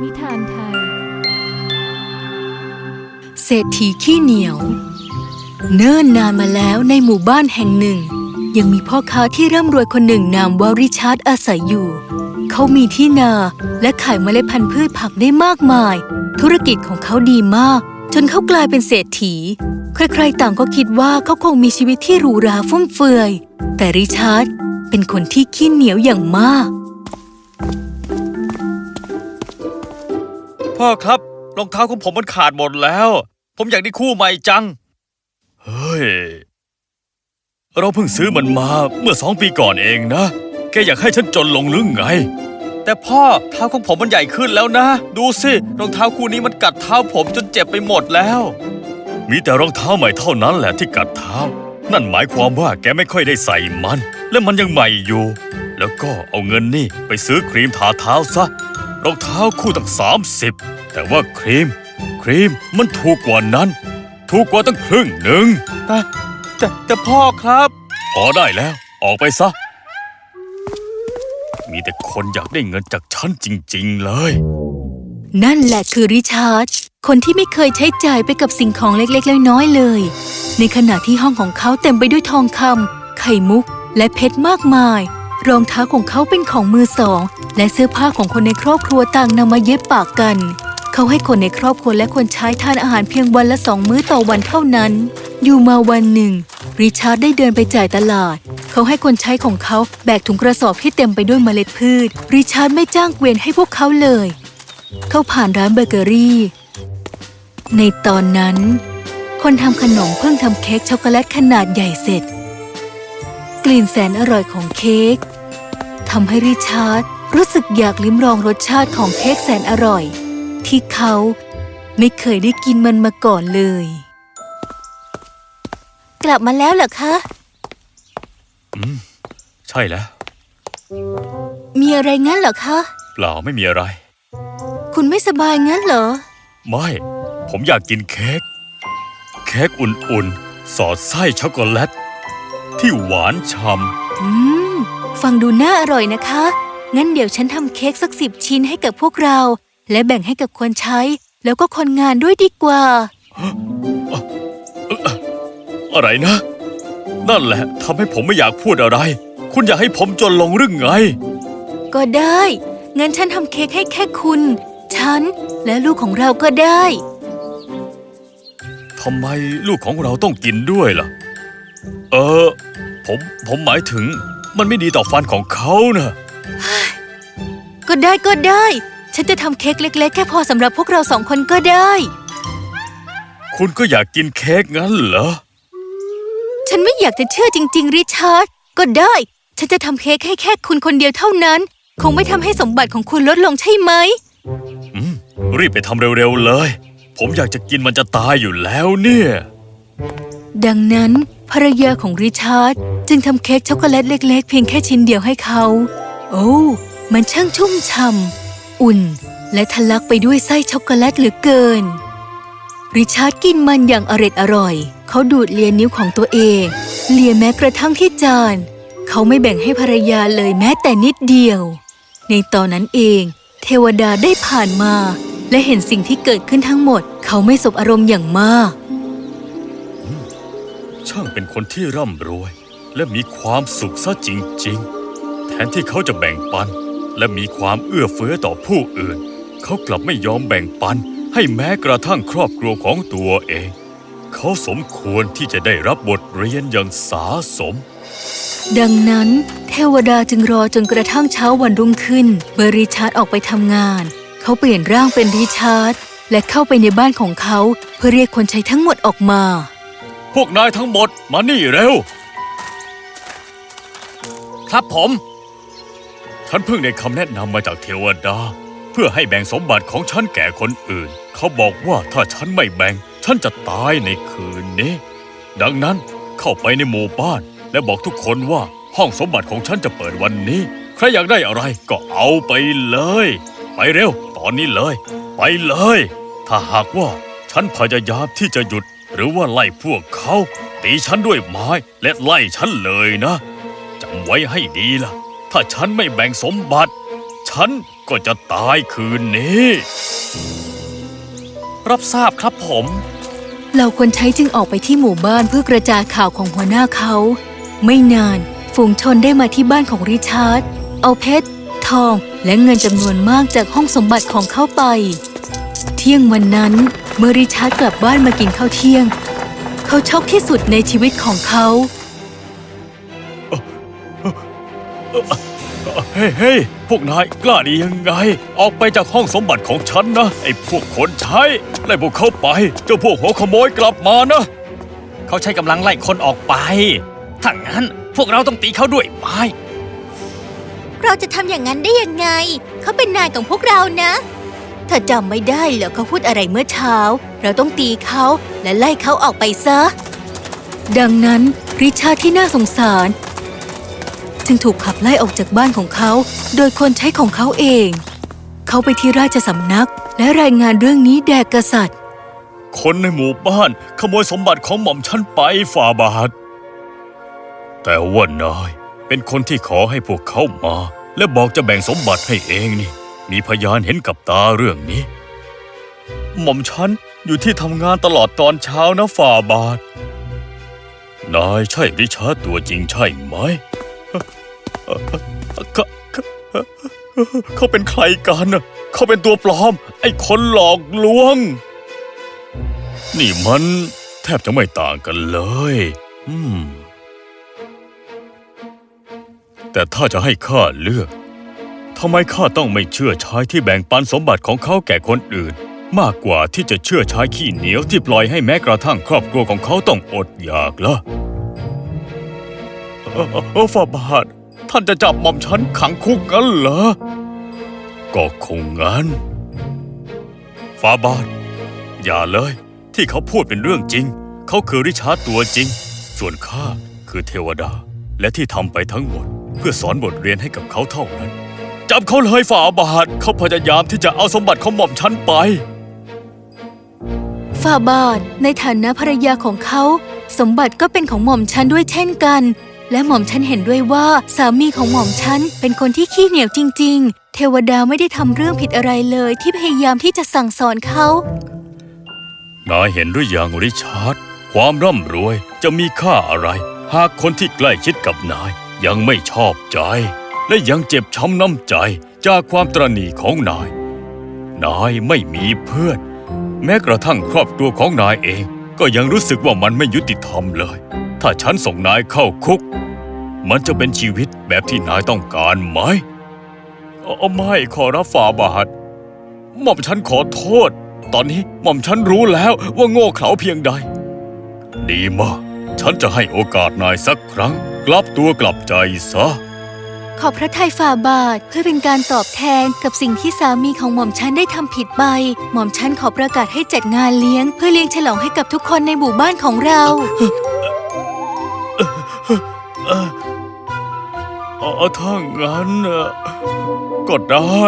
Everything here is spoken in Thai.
นิทานไทย เศรษฐีขี้เหนียว เนิ่นนานมาแล้วในหมู่บ้านแห่งหนึ่ง ยังมีพ่อค้าที่ร่ำรวยคนหนึ่งนามว่าริชาร์ดอาศัยอยู่ เขามีที่นาและขายเมล็ดพันธุ์พืชผักได้มากมาย ธุรกิจของเขาดีมาก จนเขากลายเป็นเศรษฐี ใครๆต่างก็คิดว่าเขาคงมีชีวิตที่หรูหราฟุ่มเฟือย แต่ริชาร์ดเป็นคนที่ขี้เหนียวอย่างมาก พ่อครับรองเท้าของผมมันขาดหมดแล้ว ผมอยากได้คู่ใหม่จัง เฮ้ย เราเพิ่งซื้อมันมาเมื่อสองปีก่อนเองนะ แกอยากให้ฉันจนลงหรือไง แต่พ่อเท้าของผมมันใหญ่ขึ้นแล้วนะ ดูสิรองเท้าคู่นี้มันกัดเท้าผมจนเจ็บไปหมดแล้ว มีแต่รองเท้าใหม่เท่านั้นแหละที่กัดเท้า นั่นหมายความว่าแกไม่ค่อยได้ใส่มัน และมันยังใหม่อยู่ แล้วก็เอาเงินนี่ไปซื้อครีมทาเท้าซะ รองเท้าคู่ตั้งสามสิบแต่ว่าครีม ครีมมันถูกกว่านั้น ถูกกว่าตั้งครึ่งหนึ่งแต่แต่แต่พ่อครับ พอได้แล้ว ออกไปซะ มีแต่คนอยากได้เงินจากฉันจริง ๆ เลย นั่นแหละคือริชาร์ดคนที่ไม่เคยใช้จ่ายไปกับสิ่งของเล็กๆน้อยๆเลย ในขณะที่ห้องของเขาเต็มไปด้วยทองคำไข่มุกและเพชรมากมาย รองเท้าของเขาเป็นของมือสอง และเสื้อผ้าของคนในครอบครัวต่างนำมาเย็บปะกัน เขาให้คนในครอบครัวและคนใช้ทานอาหารเพียงวันละสองมื้อต่อวันเท่านั้น อยู่มาวันหนึ่ง ริชาร์ดได้เดินไปจ่ายตลาด เขาให้คนใช้ของเขาแบกถุงกระสอบที่เต็มไปด้วยเมล็ดพืช ริชาร์ดไม่จ้างเกวียนให้พวกเขาเลย เขาผ่านร้านเบเกอรี่ ในตอนนั้น คนทำขนมเพิ่งทำเค้กช็อกโกแลตขนาดใหญ่เสร็จกลิ่นแสนอร่อยของเค้ก ทำให้ริชาร์ดรู้สึกอยากลิ้มลองรสชาติของเค้กแสนอร่อย ที่เขาไม่เคยได้กินมันมาก่อนเลย กลับมาแล้วเหรอคะใช่แล้ว มีอะไรงั้นเหรอคะ เปล่าไม่มีอะไร คุณไม่สบายงั้นเหรอ ไม่ ผมอยากกินเค้ก เค้กอุ่นๆ สอดไส้ช็อกโกแลต ที่หวานฉ่อืม ฟังดูน่าอร่อยนะคะ งั้นเดี๋ยวฉันทำเค้กสักสิบชิ้นให้กับพวกเรา และแบ่งให้กับคนใช้ แล้วก็คนงานด้วยดีกว่าำอะไรนะ นั่นแหละทำให้ผมไม่อยากพูดอะไร คุณอยากให้ผมจนลงหรือไง ก็ได้ งั้นฉันทำเค้กให้แค่คุณ ฉันและลูกของเราก็ได้ทำไมลูกของเราต้องกินด้วยล่ะ เออ ผม ผมหมายถึง มันไม่ดีต่อฟันของเขานะก็ได้ก็ได้ ฉันจะทำเค้กเล็ก ๆ แค่พอสำหรับพวกเราสองคนก็ได้ คุณก็อยากกินเค้กงั้นเหรอ ฉันไม่อยากจะเชื่อจริง ๆ ริชาร์ด ก็ได้ ฉันจะทำเค้กให้แค่คุณคนเดียวเท่านั้น คงไม่ทำให้สมบัติของคุณลดลงใช่ไหมอืมรีบไปทำเร็ว ๆ เลย ผมอยากจะกินมันจะตายอยู่แล้วเนี่ย ดังนั้นภรรยาของริชาร์ดจึงทำเค้กช็อกโกแลตเล็ก ๆ เพียงแค่ชิ้นเดียวให้เขา โอ้มันช่างชุ่มฉ่ำอุ่น และทะลักไปด้วยไส้ช็อกโกแลตเหลือเกิน ริชาร์ดกินมันอย่างอร็ดอร่อย เขาดูดเลียนิ้วของตัวเอง เลียแม้กระทั่งที่จาน เขาไม่แบ่งให้ภรรยาเลยแม้แต่นิดเดียว ในตอนนั้นเอง เทวดาได้ผ่านมา และเห็นสิ่งที่เกิดขึ้นทั้งหมด เขาไม่สบอารมณ์อย่างมาก ช่างเป็นคนที่ร่ำรวย และมีความสุขซะจริง ๆ แทนที่เขาจะแบ่งปัน และมีความเอื้อเฟื้อต่อผู้อื่น เขากลับไม่ยอมแบ่งปัน ให้แม้กระทั่งครอบครัวของตัวเอง เขาสมควรที่จะได้รับบทเรียนอย่างสาสม ดังนั้น เทวดาจึงรอจนกระทั่งเช้าวันรุ่งขึ้นเมื่อริชาร์ดออกไปทำงาน เขาเปลี่ยนร่างเป็นริชาร์ดและเข้าไปในบ้านของเขาเพื่อเรียกคนใช้ทั้งหมดออกมา พวกนายทั้งหมดมานี่เร็ว ครับผม ฉันเพิ่งได้คำแนะนำมาจากเทวดา เพื่อให้แบ่งสมบัติของฉันแก่คนอื่น เขาบอกว่าถ้าฉันไม่แบ่ง ฉันจะตายในคืนนี้ ดังนั้นเข้าไปในหมู่บ้าน และบอกทุกคนว่าห้องสมบัติของฉันจะเปิดวันนี้ ใครอยากได้อะไรก็เอาไปเลย ไปเร็ว ตอนนี้เลย ไปเลย ถ้าหากว่าฉันพยายามที่จะหยุด หรือว่าไล่พวกเขาตีฉันด้วยไม้และไล่ฉันเลยนะจำไว้ให้ดีล่ะ ถ้าฉันไม่แบ่งสมบัติ ฉันก็จะตายคืนนี้ รับทราบครับผมเหล่าคนใช้จึงออกไปที่หมู่บ้านเพื่อกระจายข่าวของหัวหน้าเขา ไม่นานฝูงชนได้มาที่บ้านของริชาร์ด เอาเพชร ทอง และเงินจำนวนมากจากห้องสมบัติของเขาไป เที่ยงวันนั้น เมื่อริชาร์ดกลับบ้านมากินข้าวเที่ยง เขาช็อกที่สุดในชีวิตของเขาเฮ้ยเฮ้ยพวกนายกล้าดียังไง ออกไปจากห้องสมบัติของฉันนะ ไอ้พวกคนใช้ไล่พวกเขาไป เจ้าพวกหัวขโมยกลับมานะ เขาใช้กำลังไล่คนออกไปถ้างั้นพวกเราต้องตีเขาด้วยไม้เราจะทำอย่างนั้นได้ยังไง เขาเป็นนายของพวกเรานะ ถ้าจำไม่ได้เหรอเขาพูดอะไรเมื่อเช้า เราต้องตีเขาและไล่เขาออกไปซะ ดังนั้นริชาที่น่าสงสาร จึงถูกขับไล่ออกจากบ้านของเขา โดยคนใช้ของเขาเอง เขาไปที่ราชสำนัก และรายงานเรื่องนี้แด่กษัตริย์ คนในหมู่บ้านขโมยสมบัติของหม่อมฉันไปฝ่าบาท แต่ว่านายเป็นคนที่ขอให้พวกเขามา และบอกจะแบ่งสมบัติให้เองนี่ มีพยานเห็นกับตาเรื่องนี้ หม่อมฉันอยู่ที่ทำงานตลอดตอนเช้านะฝ่าบาท นายใช่ริชาร์ดตัวจริงใช่ไหมเขาเขาเป็นใครกันเขาเป็นตัวปลอม ไอ้คนหลอกลวง นี่มันแทบจะไม่ต่างกันเลย อืม แต่ถ้าจะให้ข้าเลือก ทำไมข้าต้องไม่เชื่อชายที่แบ่งปันสมบัติของเขาแก่คนอื่น มากกว่าที่จะเชื่อชายขี้เหนียวที่ปล่อยให้แม้กระทั่งครอบครัวของเขาต้องอดอยากล่ะเอ่อเอ่อฝ่าบาท ท่านจะจับหม่อมฉันขังคุกงั้นเหรอ ก็คงงั้นฝ่าบาท อย่าเลย ที่เขาพูดเป็นเรื่องจริง เขาคือริชาร์ดตัวจริง ส่วนข้าคือเทวดา และที่ทำไปทั้งหมด เพื่อสอนบทเรียนให้กับเขาเท่านั้น จับเขาเลยฝ่าบาทเขาพยายามที่จะเอาสมบัติของหม่อมฉันไป ฝ่าบาทในฐานะภรรยาของเขา สมบัติก็เป็นของหม่อมฉันด้วยเช่นกัน และหม่อมฉันเห็นด้วยว่าสามีของหม่อมฉันเป็นคนที่ขี้เหนียวจริง ๆ เทวดาไม่ได้ทำเรื่องผิดอะไรเลยที่พยายามที่จะสั่งสอนเขานายเห็นหรือยังริชาร์ดความร่ำรวยจะมีค่าอะไร หากคนที่ใกล้ชิดกับนายยังไม่ชอบใจ และยังเจ็บช้ำน้ำใจจากความตรณีของนาย นายไม่มีเพื่อน แม้กระทั่งครอบครัวของนายเอง ก็ยังรู้สึกว่ามันไม่ยุติธรรมเลย ถ้าฉันส่งนายเข้าคุก มันจะเป็นชีวิตแบบที่นายต้องการไหมไม่ขอรับฝ่าบาทหม่อมฉันขอโทษ ตอนนี้หม่อมฉันรู้แล้วว่าโง่เขลาเพียงใด ดีมาก ฉันจะให้โอกาสนายสักครั้ง กลับตัวกลับใจซะ ขอบพระทัยฝ่าบาทเพื่อเป็นการตอบแทนกับสิ่งที่สามีของหม่อมฉันได้ทำผิดไป หม่อมฉันขอประกาศให้จัดงานเลี้ยง เพื่อเลี้ยงฉลองให้กับทุกคนในหมู่บ้านของเรา เออถ้างั้นเอ่อก็ได้